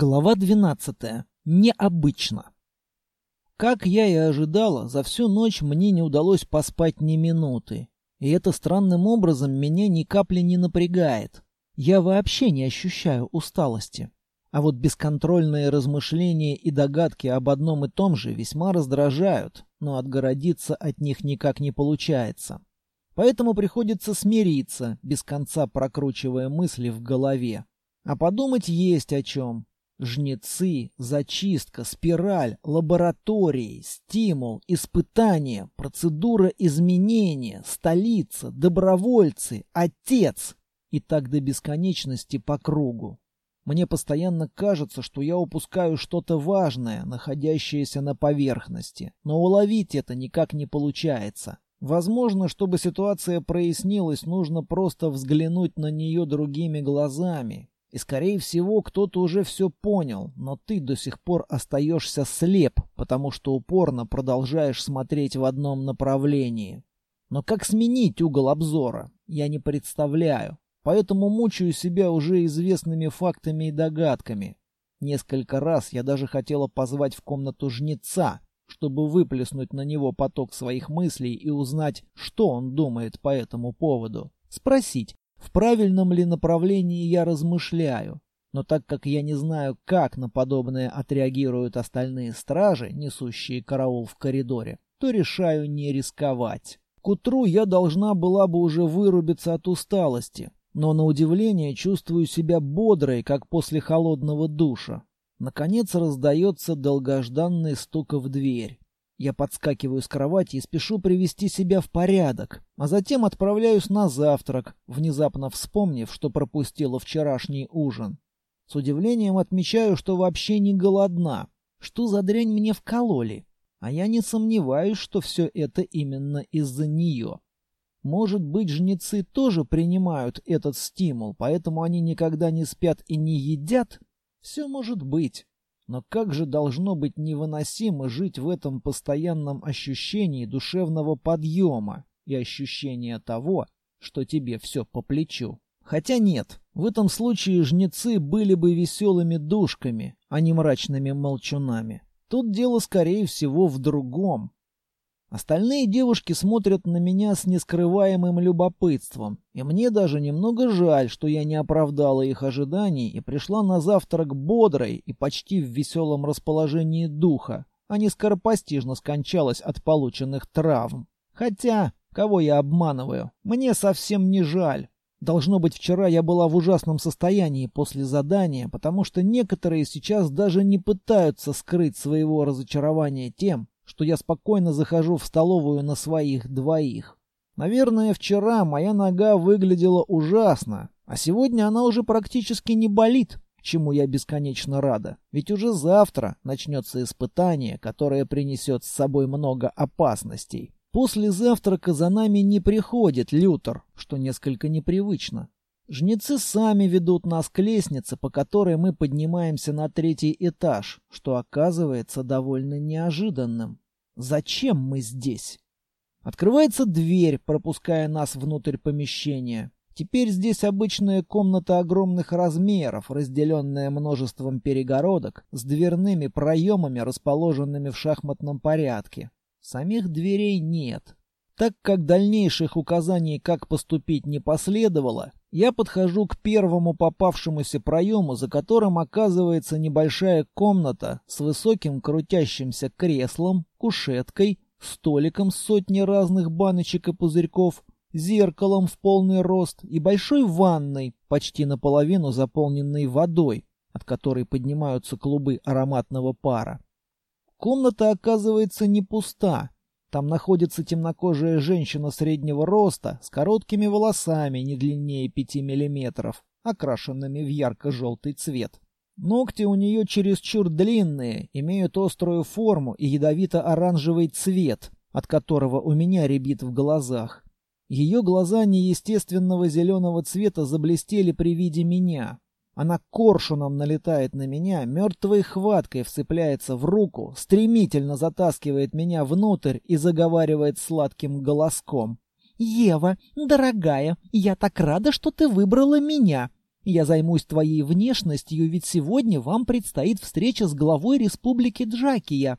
Глава 12. Необычно. Как я и ожидала, за всю ночь мне не удалось поспать ни минуты. И это странным образом меня ни капли не напрягает. Я вообще не ощущаю усталости. А вот бесконтрольные размышления и догадки об одном и том же весьма раздражают, но отгородиться от них никак не получается. Поэтому приходится смириться, без конца прокручивая мысли в голове. А подумать есть о чем. Жнецы, зачистка, спираль, лаборатории, стимул, испытания, процедура изменения, столица, добровольцы, отец. И так до бесконечности по кругу. Мне постоянно кажется, что я упускаю что-то важное, находящееся на поверхности, но уловить это никак не получается. Возможно, чтобы ситуация прояснилась, нужно просто взглянуть на нее другими глазами, и, скорее всего, кто-то уже все понял, но ты до сих пор остаешься слеп, потому что упорно продолжаешь смотреть в одном направлении. Но как сменить угол обзора, я не представляю, поэтому мучаю себя уже известными фактами и догадками. Несколько раз я даже хотела позвать в комнату жнеца, чтобы выплеснуть на него поток своих мыслей и узнать, что он думает по этому поводу. Спросить, в правильном ли направлении я размышляю. Но так как я не знаю, как на подобное отреагируют остальные стражи, несущие караул в коридоре, то решаю не рисковать. К утру я должна была бы уже вырубиться от усталости, но на удивление чувствую себя бодрой, как после холодного душа. Наконец раздается долгожданный стук в дверь. Я подскакиваю с кровати и спешу привести себя в порядок, а затем отправляюсь на завтрак, внезапно вспомнив, что пропустила вчерашний ужин. С удивлением отмечаю, что вообще не голодна. Что за дрянь мне вкололи? А я не сомневаюсь, что все это именно из-за нее. Может быть, жнецы тоже принимают этот стимул, поэтому они никогда не спят и не едят? Все может быть. Но как же должно быть невыносимо жить в этом постоянном ощущении душевного подъема и ощущения того, что тебе все по плечу. Хотя нет, в этом случае жнецы были бы веселыми душками, а не мрачными молчунами. Тут дело, скорее всего, в другом. Остальные девушки смотрят на меня с нескрываемым любопытством, и мне даже немного жаль, что я не оправдала их ожиданий и пришла на завтрак бодрой и почти в веселом расположении духа, а не скоропостижно скончалась от полученных травм. Хотя, кого я обманываю, мне совсем не жаль. Должно быть, вчера я была в ужасном состоянии после задания, потому что некоторые сейчас даже не пытаются скрыть своего разочарования тем, что я спокойно захожу в столовую на своих двоих. Наверное, вчера моя нога выглядела ужасно, а сегодня она уже практически не болит, чему я бесконечно рада. Ведь уже завтра начнется испытание, которое принесет с собой много опасностей. После завтрака за нами не приходит Лютер, что несколько непривычно. Жнецы сами ведут нас к лестнице, по которой мы поднимаемся на третий этаж, что оказывается довольно неожиданным. Зачем мы здесь? Открывается дверь, пропуская нас внутрь помещения. Теперь здесь обычная комната огромных размеров, разделенная множеством перегородок с дверными проемами, расположенными в шахматном порядке. Самих дверей нет. Так как дальнейших указаний, как поступить, не последовало, я подхожу к первому попавшемуся проему, за которым оказывается небольшая комната с высоким крутящимся креслом, кушеткой, столиком с сотней разных баночек и пузырьков, зеркалом в полный рост и большой ванной, почти наполовину заполненной водой, от которой поднимаются клубы ароматного пара. Комната оказывается не пуста. Там находится темнокожая женщина среднего роста с короткими волосами не длиннее пяти миллиметров, окрашенными в ярко-желтый цвет. Ногти у нее чересчур длинные, имеют острую форму и ядовито-оранжевый цвет, от которого у меня рябит в глазах. Ее глаза неестественного зеленого цвета заблестели при виде меня. Она коршуном налетает на меня, мертвой хваткой вцепляется в руку, стремительно затаскивает меня внутрь и заговаривает сладким голоском. «Ева, дорогая, я так рада, что ты выбрала меня. Я займусь твоей внешностью, ведь сегодня вам предстоит встреча с главой Республики Джакия.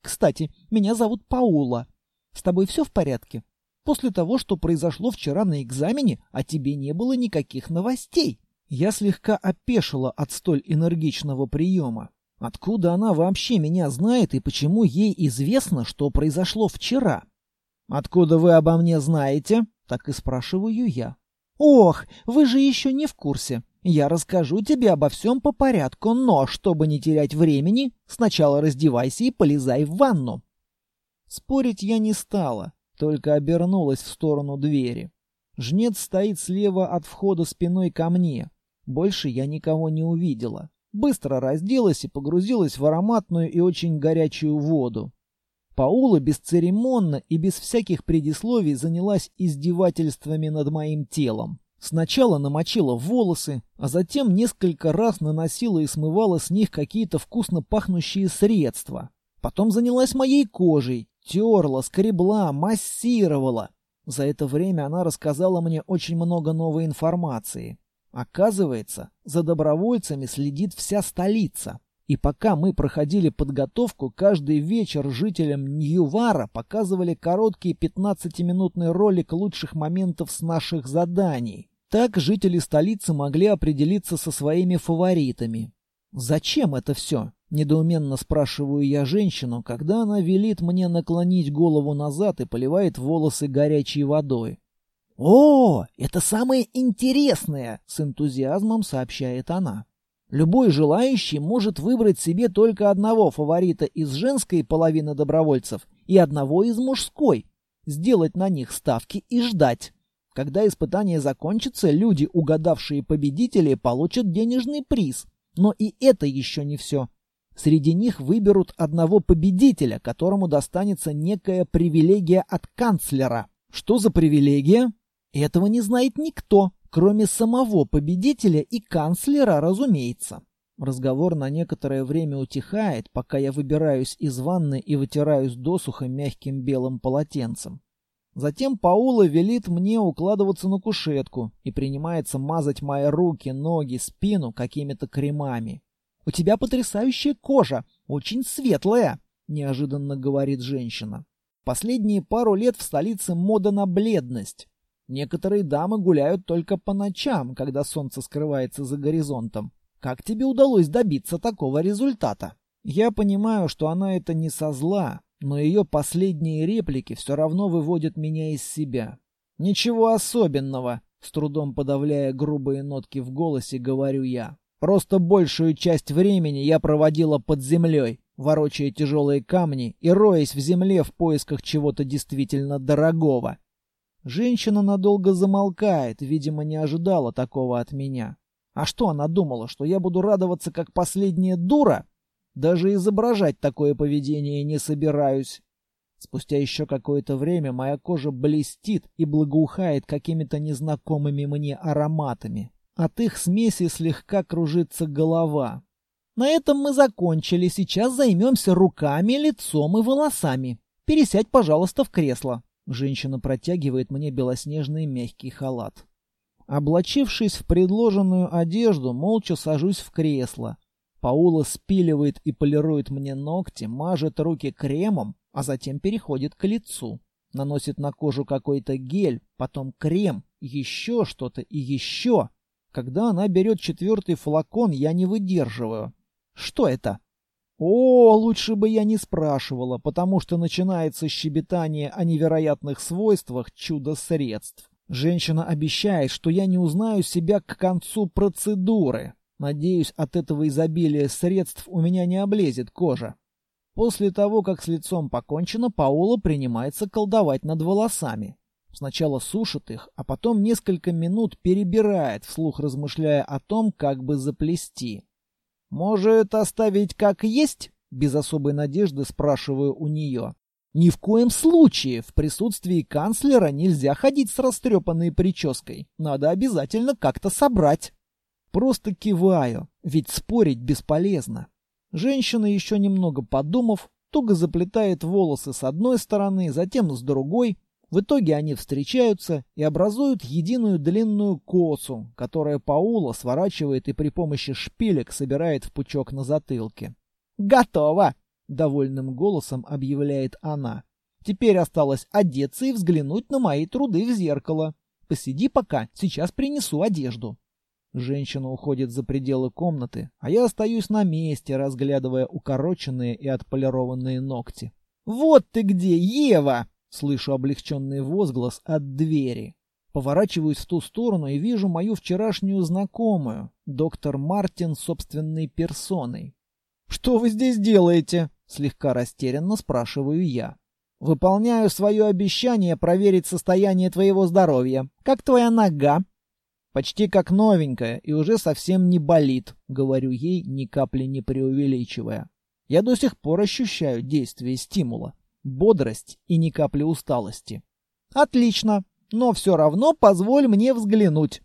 Кстати, меня зовут Паула. С тобой все в порядке? После того, что произошло вчера на экзамене, о тебе не было никаких новостей. Я слегка опешила от столь энергичного приема. Откуда она вообще меня знает и почему ей известно, что произошло вчера? Откуда вы обо мне знаете? Так и спрашиваю я. Ох, вы же еще не в курсе. Я расскажу тебе обо всем по порядку, но, чтобы не терять времени, сначала раздевайся и полезай в ванну. Спорить я не стала, только обернулась в сторону двери. Жнец стоит слева от входа спиной ко мне. Больше я никого не увидела быстро разделась и погрузилась в ароматную и очень горячую воду. Паула бесцеремонно и без всяких предисловий занялась издевательствами над моим телом. Сначала намочила волосы, а затем несколько раз наносила и смывала с них какие-то вкусно пахнущие средства. Потом занялась моей кожей, терла, скребла, массировала. За это время она рассказала мне очень много новой информации. Оказывается, за добровольцами следит вся столица. И пока мы проходили подготовку, каждый вечер жителям Ньювара показывали короткий 15-минутный ролик лучших моментов с наших заданий. Так жители столицы могли определиться со своими фаворитами. «Зачем это все?» — недоуменно спрашиваю я женщину, когда она велит мне наклонить голову назад и поливает волосы горячей водой. «О, это самое интересное!» — с энтузиазмом сообщает она. Любой желающий может выбрать себе только одного фаворита из женской половины добровольцев и одного из мужской, сделать на них ставки и ждать. Когда испытание закончится, люди, угадавшие победителей, получат денежный приз. Но и это еще не все. Среди них выберут одного победителя, которому достанется некая привилегия от канцлера. Что за привилегия? Этого не знает никто, кроме самого победителя и канцлера, разумеется. Разговор на некоторое время утихает, пока я выбираюсь из ванны и вытираюсь досуха мягким белым полотенцем. Затем Паула велит мне укладываться на кушетку и принимается мазать мои руки, ноги, спину какими-то кремами. «У тебя потрясающая кожа, очень светлая», — неожиданно говорит женщина. Последние пару лет в столице мода на бледность. Некоторые дамы гуляют только по ночам, когда солнце скрывается за горизонтом. Как тебе удалось добиться такого результата? Я понимаю, что она это не со зла, но ее последние реплики все равно выводят меня из себя. Ничего особенного, с трудом подавляя грубые нотки в голосе, говорю я. Просто большую часть времени я проводила под землей, ворочая тяжелые камни и роясь в земле в поисках чего-то действительно дорогого. Женщина надолго замолкает, видимо, не ожидала такого от меня. А что она думала, что я буду радоваться как последняя дура? Даже изображать такое поведение не собираюсь. Спустя еще какое-то время моя кожа блестит и благоухает какими-то незнакомыми мне ароматами. От их смеси слегка кружится голова. На этом мы закончили. Сейчас займемся руками, лицом и волосами. Пересядь, пожалуйста, в кресло. Женщина протягивает мне белоснежный мягкий халат. Облачившись в предложенную одежду, молча сажусь в кресло. Паула спиливает и полирует мне ногти, мажет руки кремом, а затем переходит к лицу. Наносит на кожу какой-то гель, потом крем, еще что-то и еще. Когда она берет четвертый флакон, я не выдерживаю. Что это? О, лучше бы я не спрашивала, потому что начинается щебетание о невероятных свойствах чудо-средств. Женщина обещает, что я не узнаю себя к концу процедуры. Надеюсь, от этого изобилия средств у меня не облезет кожа. После того, как с лицом покончено, Паула принимается колдовать над волосами. Сначала сушит их, а потом несколько минут перебирает, вслух размышляя о том, как бы заплести. «Может, оставить как есть?» — без особой надежды спрашиваю у нее. «Ни в коем случае в присутствии канцлера нельзя ходить с растрепанной прической. Надо обязательно как-то собрать». Просто киваю, ведь спорить бесполезно. Женщина, еще немного подумав, туго заплетает волосы с одной стороны, затем с другой, В итоге они встречаются и образуют единую длинную косу, которая Паула сворачивает и при помощи шпилек собирает в пучок на затылке. «Готово!» — довольным голосом объявляет она. «Теперь осталось одеться и взглянуть на мои труды в зеркало. Посиди пока, сейчас принесу одежду». Женщина уходит за пределы комнаты, а я остаюсь на месте, разглядывая укороченные и отполированные ногти. «Вот ты где, Ева!» Слышу облегченный возглас от двери. Поворачиваюсь в ту сторону и вижу мою вчерашнюю знакомую, доктор Мартин собственной персоной. «Что вы здесь делаете?» — слегка растерянно спрашиваю я. «Выполняю свое обещание проверить состояние твоего здоровья. Как твоя нога?» «Почти как новенькая и уже совсем не болит», — говорю ей, ни капли не преувеличивая. Я до сих пор ощущаю действие стимула бодрость и ни капли усталости. «Отлично, но все равно позволь мне взглянуть».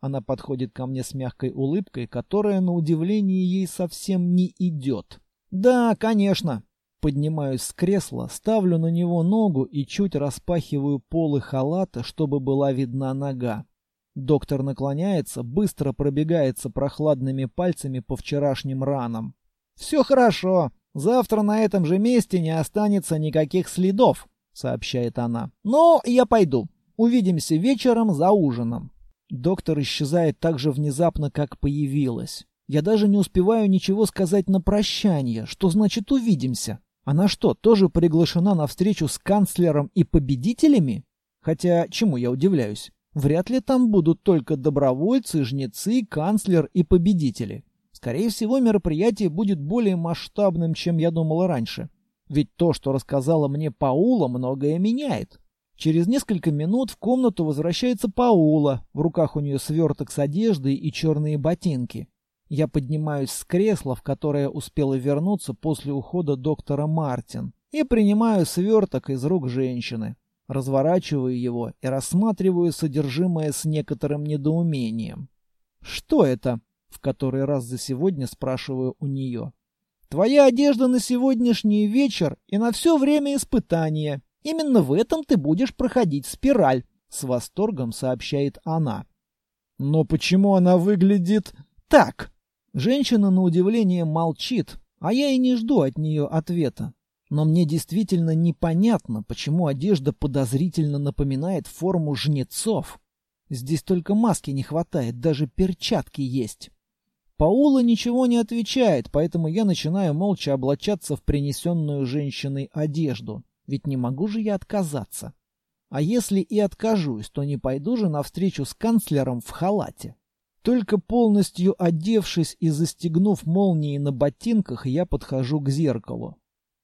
Она подходит ко мне с мягкой улыбкой, которая, на удивление, ей совсем не идет. «Да, конечно». Поднимаюсь с кресла, ставлю на него ногу и чуть распахиваю полы халата, чтобы была видна нога. Доктор наклоняется, быстро пробегается прохладными пальцами по вчерашним ранам. «Все хорошо. Завтра на этом же месте не останется никаких следов, сообщает она. Но я пойду. Увидимся вечером за ужином. Доктор исчезает так же внезапно, как появилась. Я даже не успеваю ничего сказать на прощание. Что значит увидимся? Она что, тоже приглашена на встречу с канцлером и победителями? Хотя, чему я удивляюсь? Вряд ли там будут только добровольцы, жнецы, канцлер и победители. Скорее всего, мероприятие будет более масштабным, чем я думала раньше. Ведь то, что рассказала мне Паула, многое меняет. Через несколько минут в комнату возвращается Паула. В руках у нее сверток с одеждой и черные ботинки. Я поднимаюсь с кресла, в которое успела вернуться после ухода доктора Мартин, и принимаю сверток из рук женщины. Разворачиваю его и рассматриваю содержимое с некоторым недоумением. Что это? В который раз за сегодня спрашиваю у нее. Твоя одежда на сегодняшний вечер и на все время испытания. Именно в этом ты будешь проходить спираль, с восторгом сообщает она. Но почему она выглядит так? Женщина на удивление молчит, а я и не жду от нее ответа. Но мне действительно непонятно, почему одежда подозрительно напоминает форму жнецов. Здесь только маски не хватает, даже перчатки есть. Паула ничего не отвечает, поэтому я начинаю молча облачаться в принесенную женщиной одежду. Ведь не могу же я отказаться. А если и откажусь, то не пойду же навстречу с канцлером в халате. Только полностью одевшись и застегнув молнии на ботинках, я подхожу к зеркалу.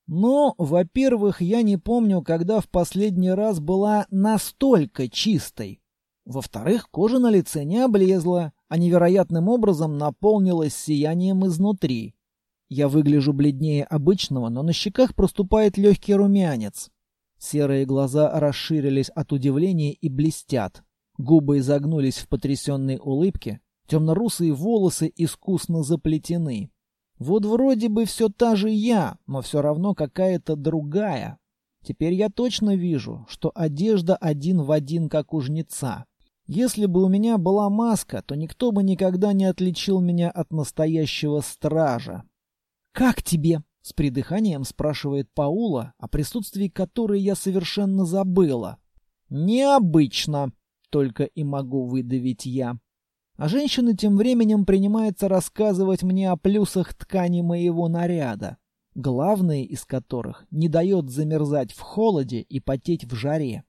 Но, во-первых, я не помню, когда в последний раз была настолько чистой. Во-вторых, кожа на лице не облезла, а невероятным образом наполнилась сиянием изнутри. Я выгляжу бледнее обычного, но на щеках проступает легкий румянец. Серые глаза расширились от удивления и блестят. Губы изогнулись в потрясенной улыбке, темно-русые волосы искусно заплетены. Вот вроде бы все та же я, но все равно какая-то другая. Теперь я точно вижу, что одежда один в один, как у жнеца. Если бы у меня была маска, то никто бы никогда не отличил меня от настоящего стража. «Как тебе?» — с придыханием спрашивает Паула, о присутствии которой я совершенно забыла. «Необычно», — только и могу выдавить я. А женщина тем временем принимается рассказывать мне о плюсах ткани моего наряда, главное из которых не дает замерзать в холоде и потеть в жаре.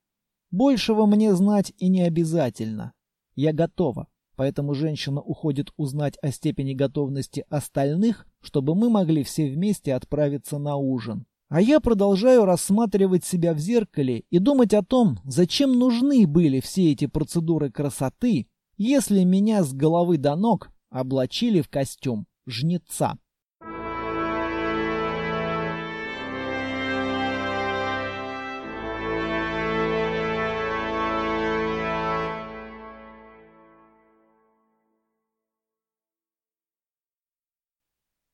Большего мне знать и не обязательно. Я готова, поэтому женщина уходит узнать о степени готовности остальных, чтобы мы могли все вместе отправиться на ужин. А я продолжаю рассматривать себя в зеркале и думать о том, зачем нужны были все эти процедуры красоты, если меня с головы до ног облачили в костюм жнеца.